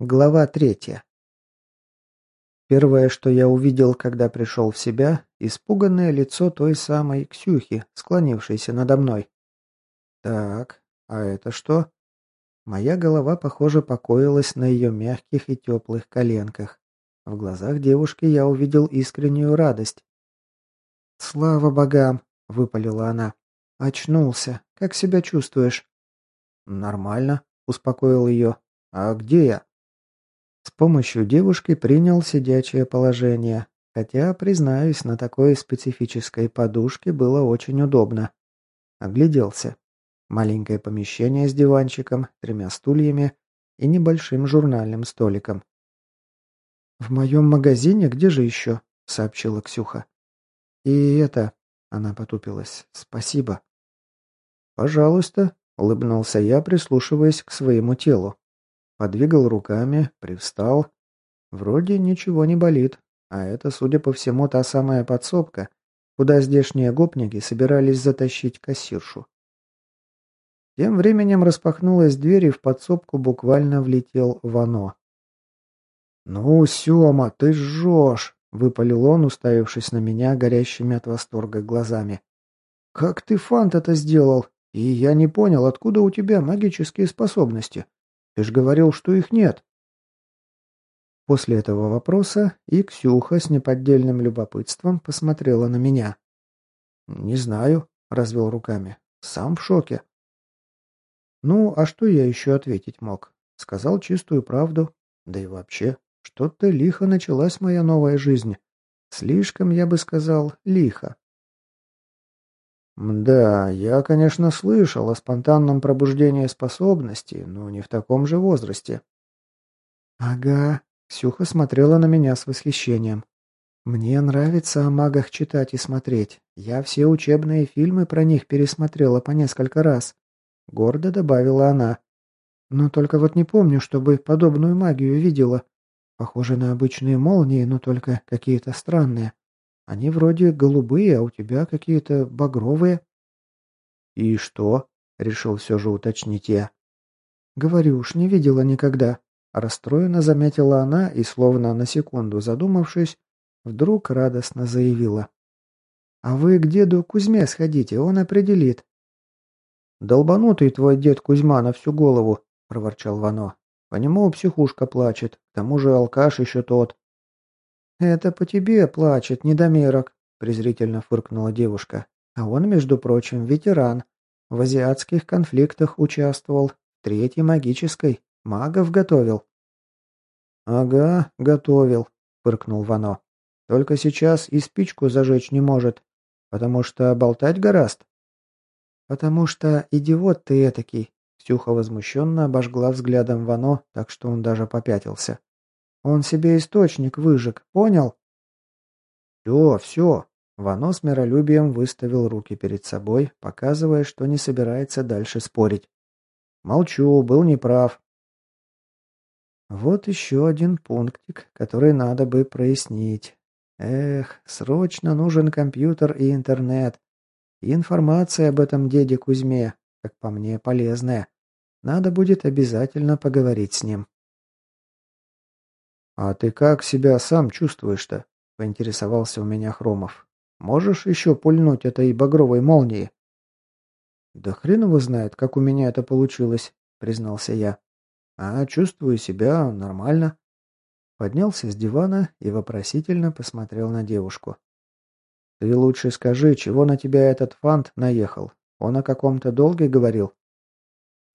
Глава третья. Первое, что я увидел, когда пришел в себя, испуганное лицо той самой Ксюхи, склонившейся надо мной. Так, а это что? Моя голова, похоже, покоилась на ее мягких и теплых коленках. В глазах девушки я увидел искреннюю радость. «Слава богам!» — выпалила она. «Очнулся. Как себя чувствуешь?» «Нормально», — успокоил ее. «А где я?» С помощью девушки принял сидячее положение, хотя, признаюсь, на такой специфической подушке было очень удобно. Огляделся. Маленькое помещение с диванчиком, тремя стульями и небольшим журнальным столиком. «В моем магазине? Где же еще?» — сообщила Ксюха. «И это...» — она потупилась. «Спасибо». «Пожалуйста», — улыбнулся я, прислушиваясь к своему телу. Подвигал руками, привстал. Вроде ничего не болит, а это, судя по всему, та самая подсобка, куда здешние гопники собирались затащить кассиршу. Тем временем распахнулась дверь, и в подсобку буквально влетел Вано. «Ну, Сёма, ты жжешь!» — выпалил он, уставившись на меня горящими от восторга глазами. «Как ты фант это сделал? И я не понял, откуда у тебя магические способности? Ты ж говорил, что их нет. После этого вопроса и Ксюха с неподдельным любопытством посмотрела на меня. «Не знаю», — развел руками. «Сам в шоке». Ну, а что я еще ответить мог? Сказал чистую правду. Да и вообще, что-то лихо началась моя новая жизнь. Слишком, я бы сказал, лихо. Да, я, конечно, слышал о спонтанном пробуждении способностей, но не в таком же возрасте. Ага, Ксюха смотрела на меня с восхищением. Мне нравится о магах читать и смотреть. Я все учебные фильмы про них пересмотрела по несколько раз. Гордо добавила она. Но только вот не помню, чтобы подобную магию видела. Похоже на обычные молнии, но только какие-то странные. Они вроде голубые, а у тебя какие-то багровые». «И что?» — решил все же уточнить я. «Говорю уж, не видела никогда». Расстроенно заметила она и, словно на секунду задумавшись, вдруг радостно заявила. «А вы к деду Кузьме сходите, он определит». «Долбанутый твой дед Кузьма на всю голову», — проворчал Вано. «По нему психушка плачет, к тому же алкаш еще тот». «Это по тебе плачет, недомерок», — презрительно фыркнула девушка. «А он, между прочим, ветеран. В азиатских конфликтах участвовал. Третьей магической. Магов готовил». «Ага, готовил», — фыркнул Вано. «Только сейчас и спичку зажечь не может, потому что болтать гораст». «Потому что идиот ты этакий», — Ксюха возмущенно обожгла взглядом Вано, так что он даже попятился. Он себе источник выжег, понял? Все, все. Вано с миролюбием выставил руки перед собой, показывая, что не собирается дальше спорить. Молчу, был неправ. Вот еще один пунктик, который надо бы прояснить. Эх, срочно нужен компьютер и интернет. Информация об этом деде Кузьме, как по мне, полезная. Надо будет обязательно поговорить с ним. «А ты как себя сам чувствуешь-то?» — поинтересовался у меня Хромов. «Можешь еще пульнуть этой багровой молнией?» «Да хрен его знает, как у меня это получилось», — признался я. «А чувствую себя нормально». Поднялся с дивана и вопросительно посмотрел на девушку. «Ты лучше скажи, чего на тебя этот фант наехал? Он о каком-то долге говорил?»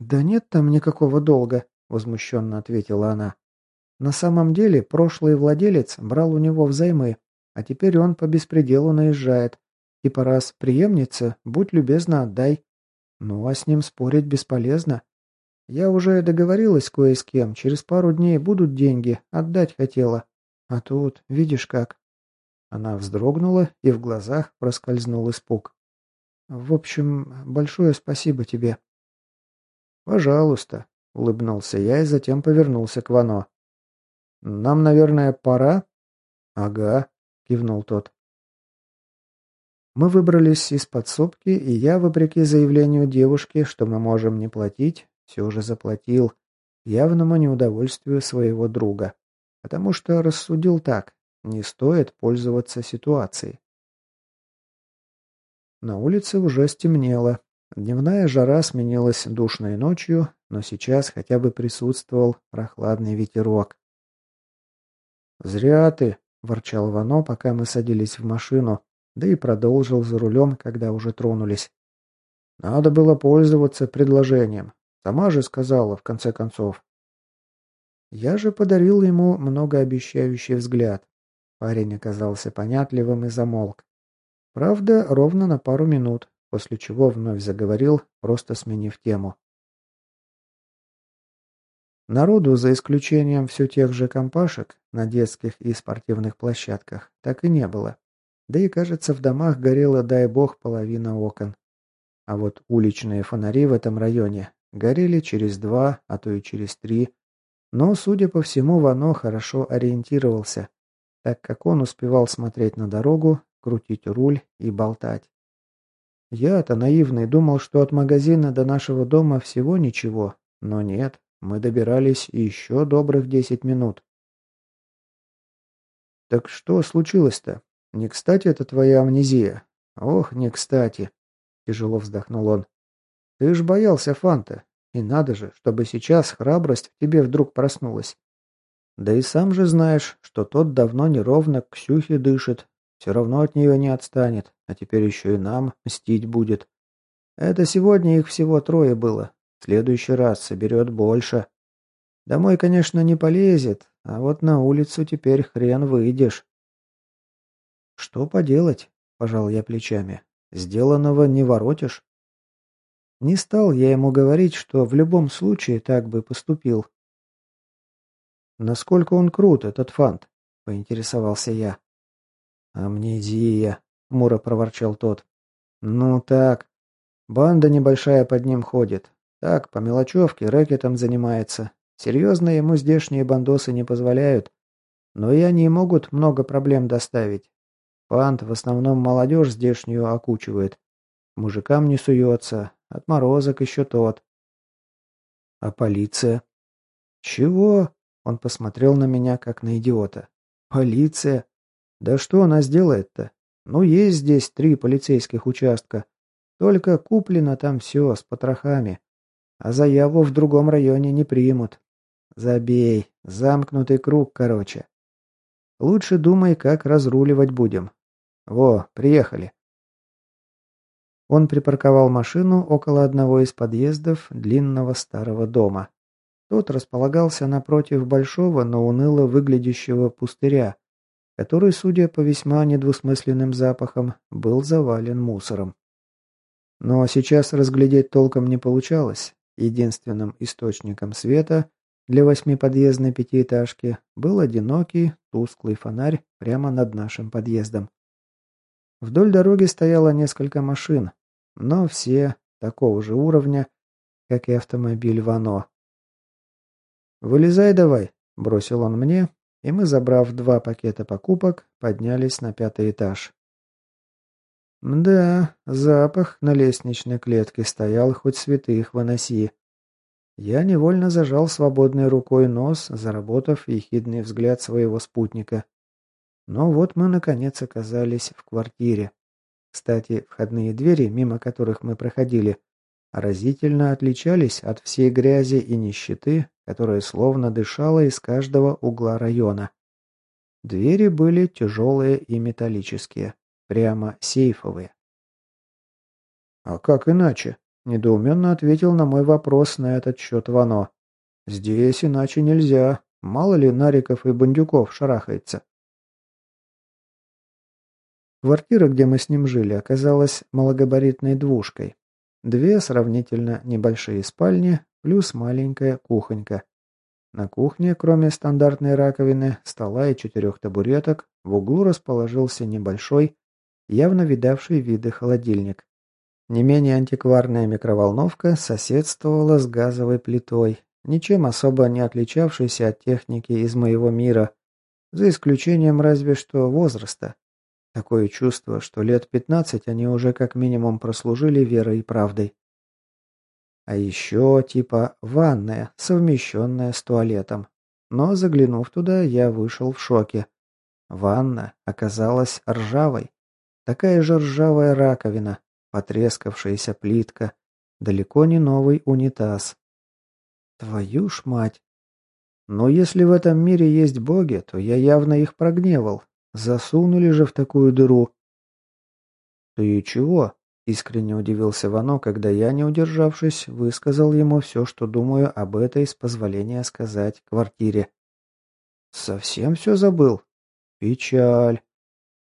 «Да нет там никакого долга», — возмущенно ответила она. На самом деле, прошлый владелец брал у него взаймы, а теперь он по беспределу наезжает. Типа раз преемница, будь любезна, отдай. Ну, а с ним спорить бесполезно. Я уже договорилась кое с кем, через пару дней будут деньги, отдать хотела. А тут, видишь как. Она вздрогнула, и в глазах проскользнул испуг. В общем, большое спасибо тебе. Пожалуйста, улыбнулся я и затем повернулся к Вано. «Нам, наверное, пора?» «Ага», — кивнул тот. Мы выбрались из подсобки, и я, вопреки заявлению девушки, что мы можем не платить, все же заплатил. явному неудовольствию своего друга. Потому что рассудил так, не стоит пользоваться ситуацией. На улице уже стемнело. Дневная жара сменилась душной ночью, но сейчас хотя бы присутствовал прохладный ветерок. «Зря ты!» – ворчал Вано, пока мы садились в машину, да и продолжил за рулем, когда уже тронулись. «Надо было пользоваться предложением. Сама же сказала, в конце концов». Я же подарил ему многообещающий взгляд. Парень оказался понятливым и замолк. Правда, ровно на пару минут, после чего вновь заговорил, просто сменив тему. Народу, за исключением все тех же компашек, на детских и спортивных площадках, так и не было. Да и, кажется, в домах горела, дай бог, половина окон. А вот уличные фонари в этом районе горели через два, а то и через три. Но, судя по всему, Вано хорошо ориентировался, так как он успевал смотреть на дорогу, крутить руль и болтать. Я-то наивный думал, что от магазина до нашего дома всего ничего, но нет, мы добирались еще добрых десять минут. «Так что случилось-то? Не кстати это твоя амнезия?» «Ох, не кстати!» — тяжело вздохнул он. «Ты ж боялся Фанта, и надо же, чтобы сейчас храбрость в тебе вдруг проснулась. Да и сам же знаешь, что тот давно неровно к Ксюхе дышит, все равно от нее не отстанет, а теперь еще и нам мстить будет. Это сегодня их всего трое было, следующий раз соберет больше. Домой, конечно, не полезет, а вот на улицу теперь хрен выйдешь. Что поделать, пожал я плечами. Сделанного не воротишь. Не стал я ему говорить, что в любом случае так бы поступил. «Насколько он крут, этот фант?» — поинтересовался я. «Амнезия», — хмуро проворчал тот. «Ну так. Банда небольшая под ним ходит. Так, по мелочевке, рэкетом занимается. Серьезно ему здешние бандосы не позволяют. Но и они могут много проблем доставить. Фант в основном молодежь здешнюю окучивает. Мужикам не суется. Отморозок еще тот. А полиция? Чего? Он посмотрел на меня, как на идиота. «Полиция? Да что она сделает-то? Ну, есть здесь три полицейских участка. Только куплено там все с потрохами. А заяву в другом районе не примут. Забей. Замкнутый круг, короче. Лучше думай, как разруливать будем. Во, приехали». Он припарковал машину около одного из подъездов длинного старого дома. Тот располагался напротив большого, но уныло выглядящего пустыря, который, судя по весьма недвусмысленным запахам, был завален мусором. Но сейчас разглядеть толком не получалось. Единственным источником света для восьмиподъездной пятиэтажки был одинокий, тусклый фонарь прямо над нашим подъездом. Вдоль дороги стояло несколько машин, но все такого же уровня, как и автомобиль Вано. «Вылезай давай», – бросил он мне, и мы, забрав два пакета покупок, поднялись на пятый этаж. Да, запах на лестничной клетке стоял, хоть святых выноси. Я невольно зажал свободной рукой нос, заработав ехидный взгляд своего спутника. Но вот мы, наконец, оказались в квартире. Кстати, входные двери, мимо которых мы проходили, разительно отличались от всей грязи и нищеты, которая словно дышала из каждого угла района. Двери были тяжелые и металлические, прямо сейфовые. «А как иначе?» – недоуменно ответил на мой вопрос на этот счет Вано. «Здесь иначе нельзя. Мало ли Нариков и Бандюков шарахается». Квартира, где мы с ним жили, оказалась малогабаритной двушкой. Две сравнительно небольшие спальни, плюс маленькая кухонька. На кухне, кроме стандартной раковины, стола и четырех табуреток, в углу расположился небольшой, явно видавший виды холодильник. Не менее антикварная микроволновка соседствовала с газовой плитой, ничем особо не отличавшейся от техники из моего мира, за исключением разве что возраста. Такое чувство, что лет пятнадцать они уже как минимум прослужили верой и правдой. А еще типа ванная, совмещенная с туалетом. Но заглянув туда, я вышел в шоке. Ванна оказалась ржавой. Такая же ржавая раковина, потрескавшаяся плитка, далеко не новый унитаз. Твою ж мать! Но если в этом мире есть боги, то я явно их прогневал. Засунули же в такую дыру. «Ты чего?» – искренне удивился Вано, когда я, не удержавшись, высказал ему все, что думаю об этой, с позволения сказать, квартире. «Совсем все забыл? Печаль.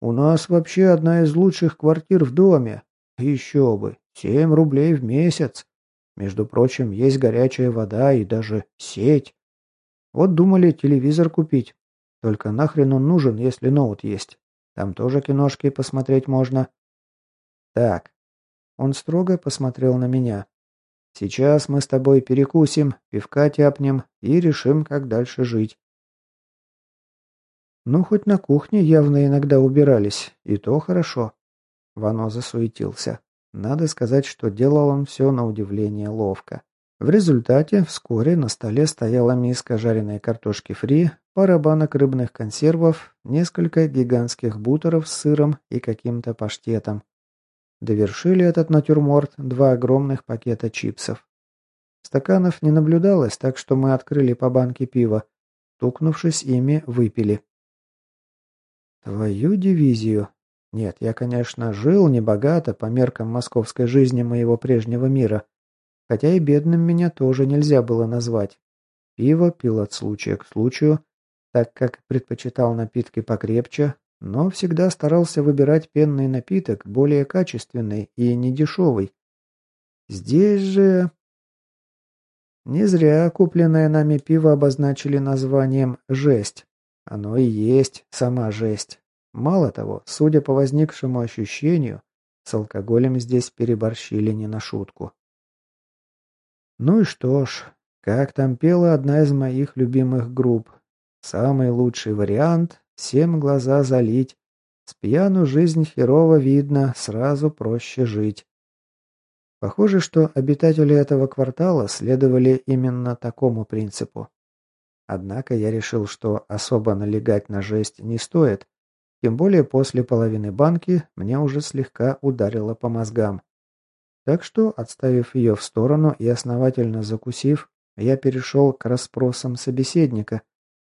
У нас вообще одна из лучших квартир в доме. Еще бы, семь рублей в месяц. Между прочим, есть горячая вода и даже сеть. Вот думали телевизор купить. Только нахрен он нужен, если ноут есть? Там тоже киношки посмотреть можно. Так. Он строго посмотрел на меня. Сейчас мы с тобой перекусим, пивка тяпнем и решим, как дальше жить. Ну, хоть на кухне явно иногда убирались, и то хорошо. Вано засуетился. Надо сказать, что делал он все на удивление ловко. В результате вскоре на столе стояла миска жареной картошки фри, пара банок рыбных консервов, несколько гигантских бутеров с сыром и каким-то паштетом. Довершили этот натюрморт два огромных пакета чипсов. Стаканов не наблюдалось, так что мы открыли по банке пива. Тукнувшись ими, выпили. Твою дивизию. Нет, я, конечно, жил небогато по меркам московской жизни моего прежнего мира. Хотя и бедным меня тоже нельзя было назвать. Пиво пил от случая к случаю, так как предпочитал напитки покрепче, но всегда старался выбирать пенный напиток более качественный и недешевый. Здесь же... Не зря купленное нами пиво обозначили названием «жесть». Оно и есть сама жесть. Мало того, судя по возникшему ощущению, с алкоголем здесь переборщили не на шутку. Ну и что ж, как там пела одна из моих любимых групп. Самый лучший вариант — всем глаза залить. С пьяну жизнь херово видно, сразу проще жить. Похоже, что обитатели этого квартала следовали именно такому принципу. Однако я решил, что особо налегать на жесть не стоит, тем более после половины банки мне уже слегка ударило по мозгам. Так что, отставив ее в сторону и основательно закусив, я перешел к расспросам собеседника,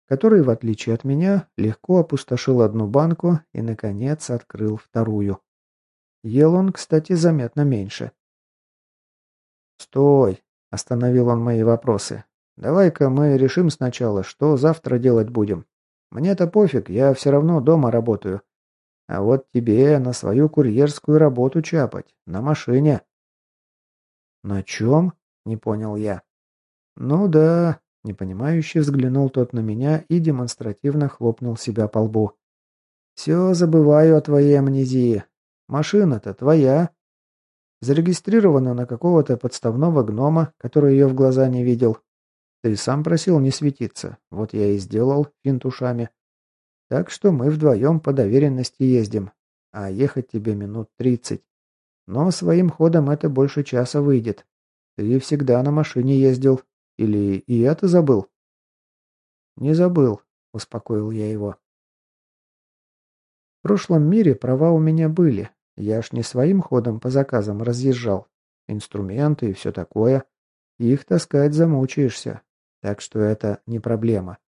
который, в отличие от меня, легко опустошил одну банку и, наконец, открыл вторую. Ел он, кстати, заметно меньше. «Стой!» – остановил он мои вопросы. «Давай-ка мы решим сначала, что завтра делать будем. Мне-то пофиг, я все равно дома работаю. А вот тебе на свою курьерскую работу чапать, на машине». «На чем?» – не понял я. «Ну да», – непонимающе взглянул тот на меня и демонстративно хлопнул себя по лбу. «Все забываю о твоей амнезии. Машина-то твоя. Зарегистрирована на какого-то подставного гнома, который ее в глаза не видел. Ты сам просил не светиться. Вот я и сделал финт ушами. Так что мы вдвоем по доверенности ездим. А ехать тебе минут тридцать. Но своим ходом это больше часа выйдет. Ты всегда на машине ездил. Или и это забыл? Не забыл, успокоил я его. В прошлом мире права у меня были. Я ж не своим ходом по заказам разъезжал. Инструменты и все такое. Их таскать замучаешься. Так что это не проблема.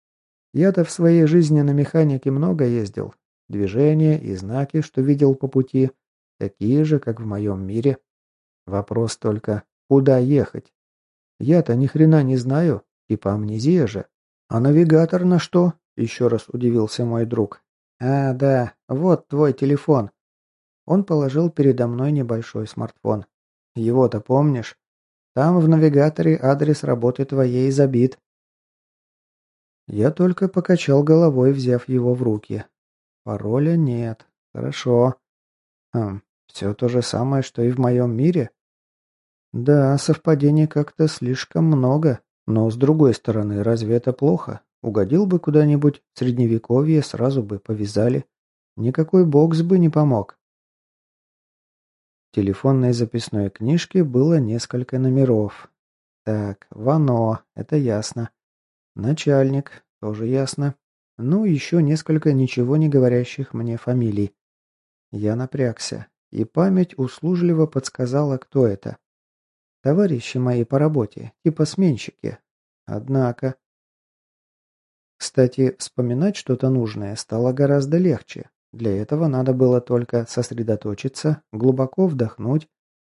Я-то в своей жизни на механике много ездил. Движения и знаки, что видел по пути, такие же, как в моем мире. Вопрос только, куда ехать? Я-то ни хрена не знаю, типа амнезия же. А навигатор на что? Еще раз удивился мой друг. А, да, вот твой телефон. Он положил передо мной небольшой смартфон. Его-то помнишь? Там в навигаторе адрес работы твоей забит. Я только покачал головой, взяв его в руки. Пароля нет. Хорошо. Хм, все то же самое, что и в моем мире? Да, совпадений как-то слишком много. Но с другой стороны, разве это плохо? Угодил бы куда-нибудь в средневековье, сразу бы повязали. Никакой бокс бы не помог. Телефонной записной книжке было несколько номеров. Так, Вано, это ясно. Начальник, тоже ясно. Ну, еще несколько ничего не говорящих мне фамилий. Я напрягся, и память услужливо подсказала, кто это. Товарищи мои по работе, типа сменщики. Однако... Кстати, вспоминать что-то нужное стало гораздо легче. Для этого надо было только сосредоточиться, глубоко вдохнуть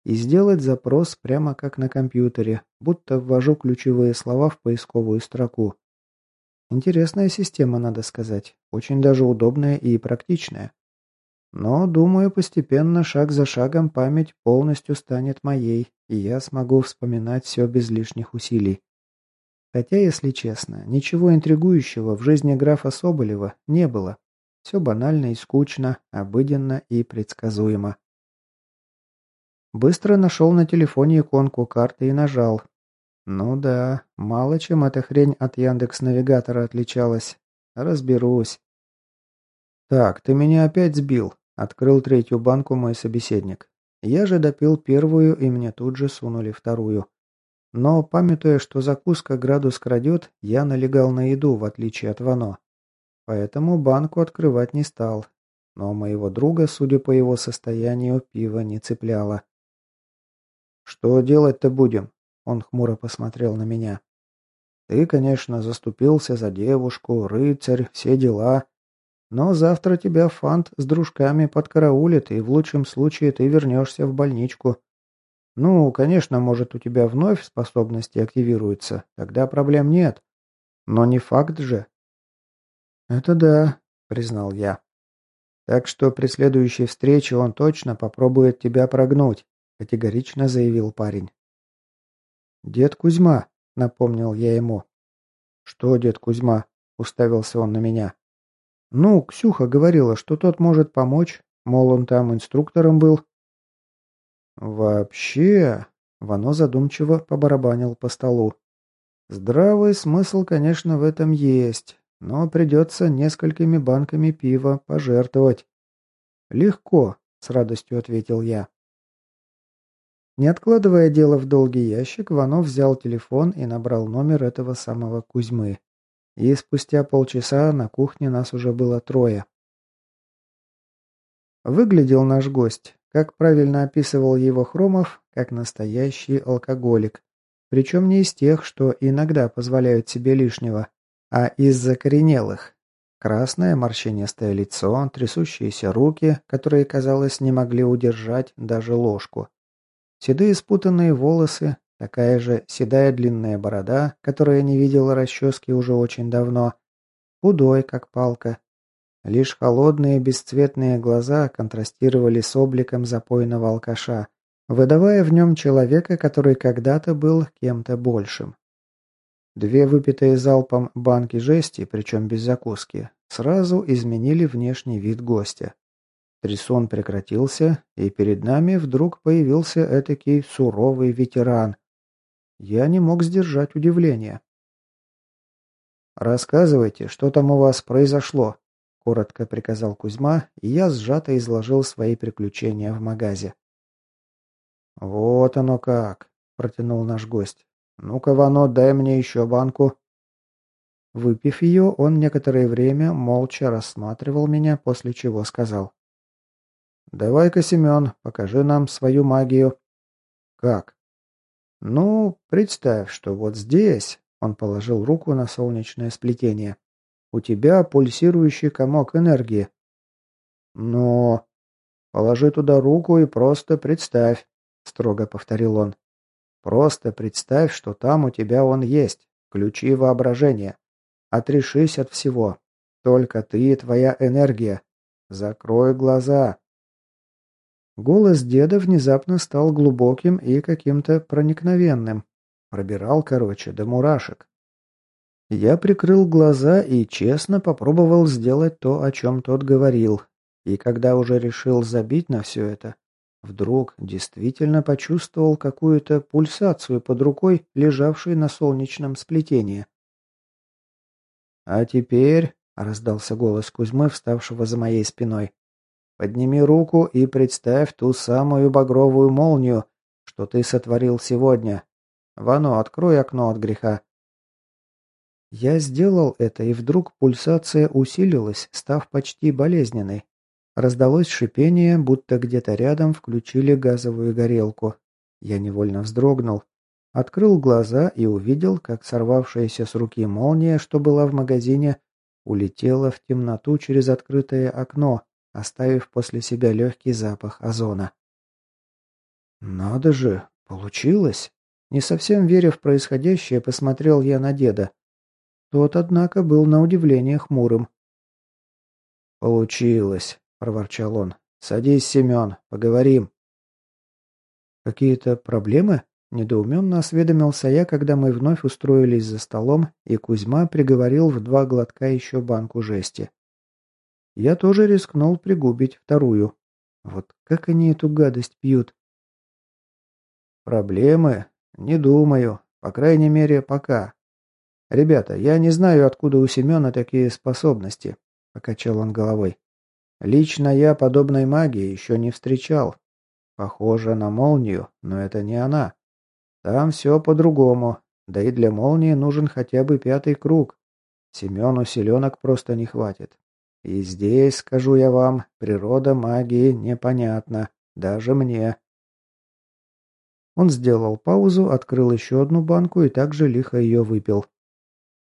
и сделать запрос прямо как на компьютере, будто ввожу ключевые слова в поисковую строку. Интересная система, надо сказать. Очень даже удобная и практичная. Но, думаю, постепенно, шаг за шагом, память полностью станет моей, и я смогу вспоминать все без лишних усилий. Хотя, если честно, ничего интригующего в жизни графа Соболева не было. Все банально и скучно, обыденно и предсказуемо. Быстро нашел на телефоне иконку карты и нажал, ну да, мало чем эта хрень от Яндекс Навигатора отличалась. Разберусь. Так, ты меня опять сбил. Открыл третью банку мой собеседник. Я же допил первую, и мне тут же сунули вторую. Но, памятуя, что закуска градус крадет, я налегал на еду, в отличие от Вано. Поэтому банку открывать не стал. Но моего друга, судя по его состоянию, пиво не цепляло. «Что делать-то будем?» Он хмуро посмотрел на меня. «Ты, конечно, заступился за девушку, рыцарь, все дела. Но завтра тебя фант с дружками подкараулит, и в лучшем случае ты вернешься в больничку. Ну, конечно, может, у тебя вновь способности активируются, тогда проблем нет. Но не факт же». «Это да», — признал я. «Так что при следующей встрече он точно попробует тебя прогнуть», — категорично заявил парень. «Дед Кузьма», — напомнил я ему. «Что, дед Кузьма?» — уставился он на меня. «Ну, Ксюха говорила, что тот может помочь, мол, он там инструктором был». «Вообще...» — Вано задумчиво побарабанил по столу. «Здравый смысл, конечно, в этом есть, но придется несколькими банками пива пожертвовать». «Легко», — с радостью ответил я. Не откладывая дело в долгий ящик, Ванов взял телефон и набрал номер этого самого Кузьмы. И спустя полчаса на кухне нас уже было трое. Выглядел наш гость, как правильно описывал его Хромов, как настоящий алкоголик. Причем не из тех, что иногда позволяют себе лишнего, а из закоренелых. Красное морщинистое лицо, трясущиеся руки, которые, казалось, не могли удержать даже ложку. Седые спутанные волосы, такая же седая длинная борода, которая не видела расчески уже очень давно, худой, как палка. Лишь холодные бесцветные глаза контрастировали с обликом запойного алкаша, выдавая в нем человека, который когда-то был кем-то большим. Две выпитые залпом банки жести, причем без закуски, сразу изменили внешний вид гостя. Трясон прекратился, и перед нами вдруг появился этакий суровый ветеран. Я не мог сдержать удивления. «Рассказывайте, что там у вас произошло», — коротко приказал Кузьма, и я сжато изложил свои приключения в магазе. «Вот оно как», — протянул наш гость. «Ну-ка, Вано, дай мне еще банку». Выпив ее, он некоторое время молча рассматривал меня, после чего сказал. «Давай-ка, Семен, покажи нам свою магию». «Как?» «Ну, представь, что вот здесь...» Он положил руку на солнечное сплетение. «У тебя пульсирующий комок энергии». «Но...» «Положи туда руку и просто представь», — строго повторил он. «Просто представь, что там у тебя он есть. Ключи воображения. Отрешись от всего. Только ты и твоя энергия. Закрой глаза. Голос деда внезапно стал глубоким и каким-то проникновенным. Пробирал, короче, до мурашек. Я прикрыл глаза и честно попробовал сделать то, о чем тот говорил. И когда уже решил забить на все это, вдруг действительно почувствовал какую-то пульсацию под рукой, лежавшей на солнечном сплетении. «А теперь...» — раздался голос Кузьмы, вставшего за моей спиной. Подними руку и представь ту самую багровую молнию, что ты сотворил сегодня. Вано, открой окно от греха». Я сделал это, и вдруг пульсация усилилась, став почти болезненной. Раздалось шипение, будто где-то рядом включили газовую горелку. Я невольно вздрогнул, открыл глаза и увидел, как сорвавшаяся с руки молния, что была в магазине, улетела в темноту через открытое окно, оставив после себя легкий запах озона. «Надо же, получилось!» Не совсем веря в происходящее, посмотрел я на деда. Тот, однако, был на удивление хмурым. «Получилось», — проворчал он. «Садись, Семен, поговорим». «Какие-то проблемы?» – недоуменно осведомился я, когда мы вновь устроились за столом, и Кузьма приговорил в два глотка еще банку жести. Я тоже рискнул пригубить вторую. Вот как они эту гадость пьют? «Проблемы? Не думаю. По крайней мере, пока. Ребята, я не знаю, откуда у Семена такие способности», – покачал он головой. «Лично я подобной магии еще не встречал, Похоже на молнию, но это не она. Там все по-другому. Да и для молнии нужен хотя бы пятый круг. Семену селенок просто не хватит. И здесь, скажу я вам, природа магии непонятна. Даже мне. Он сделал паузу, открыл еще одну банку и также лихо ее выпил.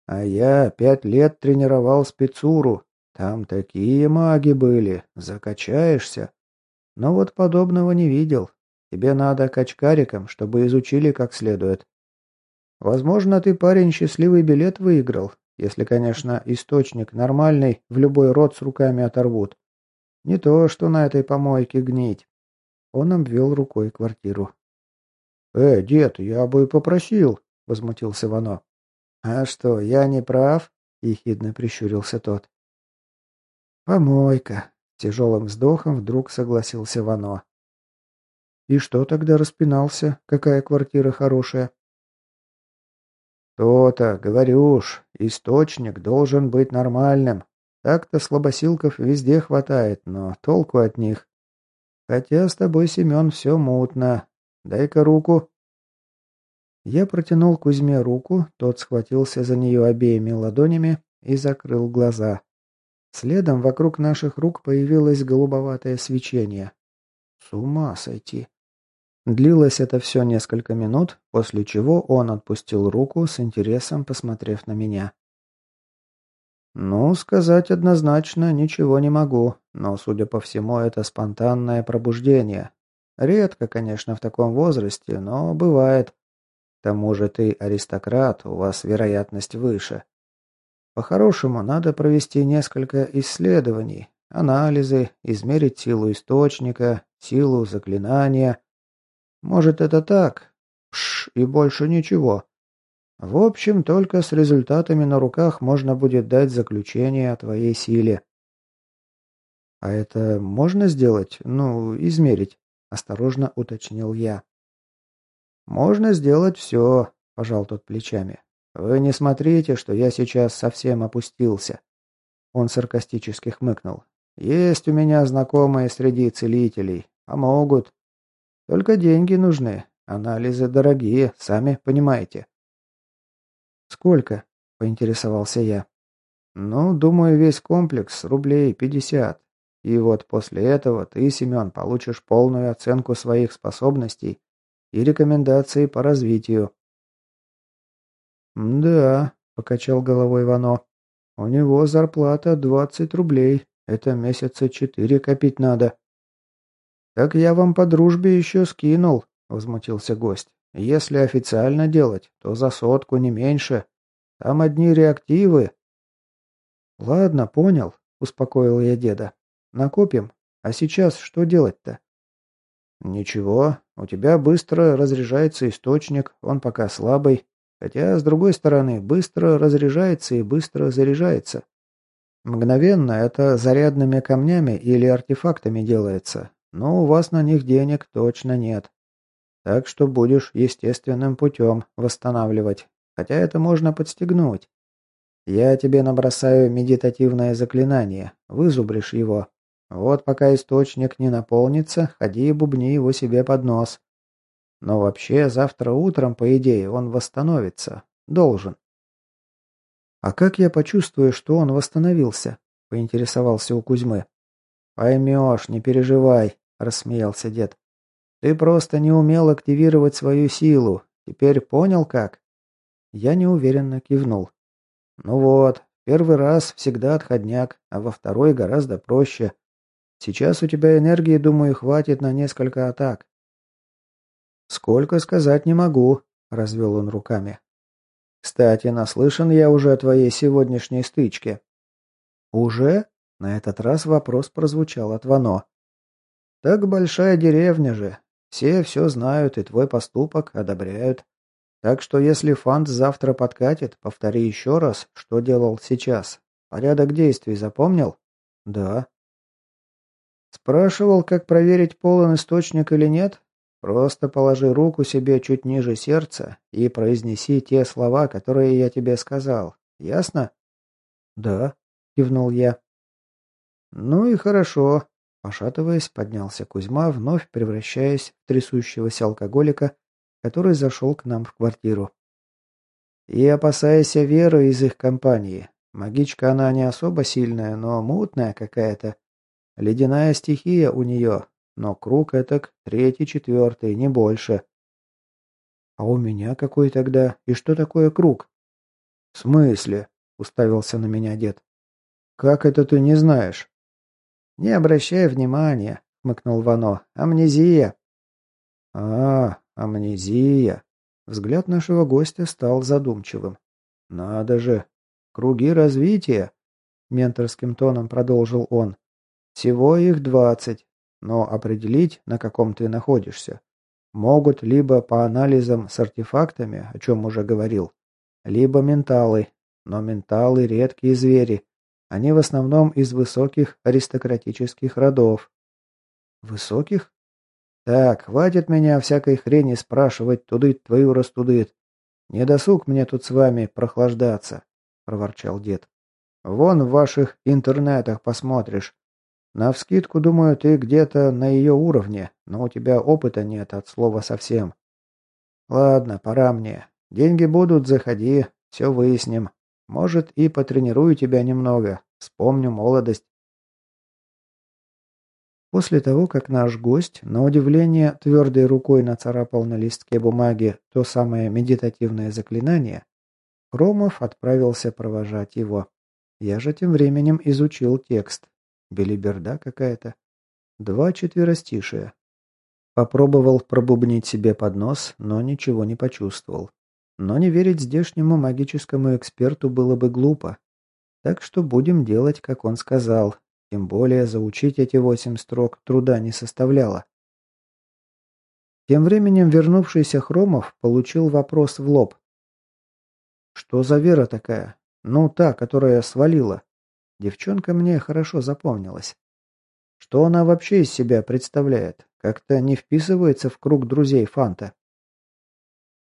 А я пять лет тренировал спецуру. Там такие маги были. Закачаешься. Но вот подобного не видел. Тебе надо качкарикам, чтобы изучили как следует. Возможно, ты, парень, счастливый билет выиграл, если, конечно, источник нормальный, в любой рот с руками оторвут. Не то, что на этой помойке гнить. Он обвел рукой квартиру. «Э, дед, я бы попросил», — возмутился Вано. «А что, я не прав?» — ехидно прищурился тот. «Помойка. Тяжелым вздохом вдруг согласился Вано. «И что тогда распинался? Какая квартира хорошая?» «То-то, говорю уж, источник должен быть нормальным. Так-то слабосилков везде хватает, но толку от них. Хотя с тобой, Семен, все мутно. Дай-ка руку». Я протянул Кузьме руку, тот схватился за нее обеими ладонями и закрыл глаза. Следом вокруг наших рук появилось голубоватое свечение. С ума сойти. Длилось это все несколько минут, после чего он отпустил руку с интересом, посмотрев на меня. «Ну, сказать однозначно ничего не могу, но, судя по всему, это спонтанное пробуждение. Редко, конечно, в таком возрасте, но бывает. К тому же ты аристократ, у вас вероятность выше. По-хорошему, надо провести несколько исследований, анализы, измерить силу источника, силу заклинания. Может, это так? Пш, и больше ничего. В общем, только с результатами на руках можно будет дать заключение о твоей силе. А это можно сделать? Ну, измерить? Осторожно уточнил я. Можно сделать все, пожал тот плечами. «Вы не смотрите, что я сейчас совсем опустился». Он саркастически хмыкнул. «Есть у меня знакомые среди целителей. Помогут. Только деньги нужны. Анализы дорогие, сами понимаете». «Сколько?» – поинтересовался я. «Ну, думаю, весь комплекс рублей пятьдесят. И вот после этого ты, Семен, получишь полную оценку своих способностей и рекомендации по развитию. «Да», — покачал головой Вано. «У него зарплата двадцать рублей. Это месяца четыре копить надо». «Так я вам по дружбе еще скинул», — возмутился гость. «Если официально делать, то за сотку не меньше. Там одни реактивы». «Ладно, понял», — успокоил я деда. «Накопим. А сейчас что делать-то?» «Ничего. У тебя быстро разряжается источник, он пока слабый. Хотя, с другой стороны, быстро разряжается и быстро заряжается. Мгновенно это зарядными камнями или артефактами делается, но у вас на них денег точно нет. Так что будешь естественным путем восстанавливать, хотя это можно подстегнуть. Я тебе набросаю медитативное заклинание, вызубришь его. Вот пока источник не наполнится, ходи и бубни его себе под нос. Но вообще завтра утром, по идее, он восстановится. Должен. «А как я почувствую, что он восстановился?» – поинтересовался у Кузьмы. «Поймешь, не переживай», – рассмеялся дед. «Ты просто не умел активировать свою силу. Теперь понял как?» Я неуверенно кивнул. «Ну вот, первый раз всегда отходняк, а во второй гораздо проще. Сейчас у тебя энергии, думаю, хватит на несколько атак». «Сколько сказать не могу», – развел он руками. Кстати, наслышан я уже о твоей сегодняшней стычке. Уже? На этот раз вопрос прозвучал от Вано. Так большая деревня же. Все все знают и твой поступок одобряют. Так что если Фант завтра подкатит, повтори еще раз, что делал сейчас. Порядок действий запомнил? Да. Спрашивал, как проверить полон источник или нет? Просто положи руку себе чуть ниже сердца и произнеси те слова, которые я тебе сказал. Ясно? Да, кивнул я. Ну и хорошо. Пошатываясь, поднялся Кузьма, вновь превращаясь в трясущегося алкоголика, который зашел к нам в квартиру. И опасайся Веры из их компании. Магичка она не особо сильная, но мутная какая-то. Ледяная стихия у нее, но круг этак третий, четвертый, не больше. А у меня какой тогда? И что такое круг? В смысле? Уставился на меня дед. Как это ты не знаешь? Не обращай внимания, хмыкнул Вано. Амнезия. А, амнезия. Взгляд нашего гостя стал задумчивым. Надо же. Круги развития, менторским тоном продолжил он. Всего их двадцать но определить, на каком ты находишься, могут либо по анализам с артефактами, о чем уже говорил, либо менталы, но менталы редкие звери. Они в основном из высоких аристократических родов. Высоких? Так, хватит меня всякой хрени спрашивать, тудыть твою растудыт. Не досуг мне тут с вами прохлаждаться, проворчал дед. Вон в ваших интернетах посмотришь. Навскидку, думаю, ты где-то на ее уровне, но у тебя опыта нет от слова совсем. Ладно, пора мне. Деньги будут, заходи, все выясним. Может, и потренирую тебя немного. Вспомню молодость. После того, как наш гость, на удивление, твердой рукой нацарапал на листке бумаги то самое медитативное заклинание, Хромов отправился провожать его. Я же тем временем изучил текст. Белиберда какая-то. Два четверостишия. Попробовал пробубнить себе под нос, но ничего не почувствовал. Но не верить здешнему магическому эксперту было бы глупо. Так что будем делать, как он сказал. Тем более заучить эти восемь строк труда не составляло. Тем временем вернувшийся Хромов получил вопрос в лоб. «Что за вера такая? Ну, та, которая свалила. Девчонка мне хорошо запомнилась. Что она вообще из себя представляет? Как-то не вписывается в круг друзей Фанта.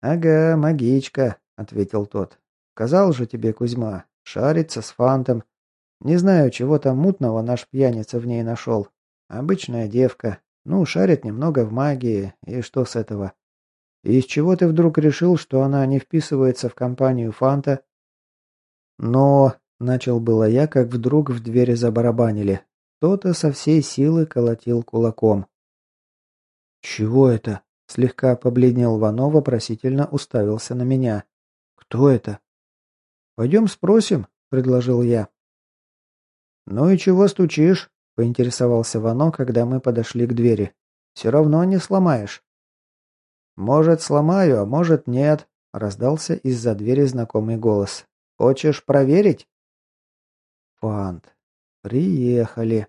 «Ага, магичка», — ответил тот. «Сказал же тебе, Кузьма, шарится с Фантом. Не знаю, чего там мутного наш пьяница в ней нашел. Обычная девка. Ну, шарит немного в магии, и что с этого? Из чего ты вдруг решил, что она не вписывается в компанию Фанта?» «Но...» Начал было я, как вдруг в двери забарабанили. Кто-то со всей силы колотил кулаком. «Чего это?» Слегка побледнел Вано, вопросительно уставился на меня. «Кто это?» «Пойдем спросим», — предложил я. «Ну и чего стучишь?» — поинтересовался Вано, когда мы подошли к двери. «Все равно не сломаешь». «Может, сломаю, а может, нет», — раздался из-за двери знакомый голос. «Хочешь проверить?» Фант. Приехали.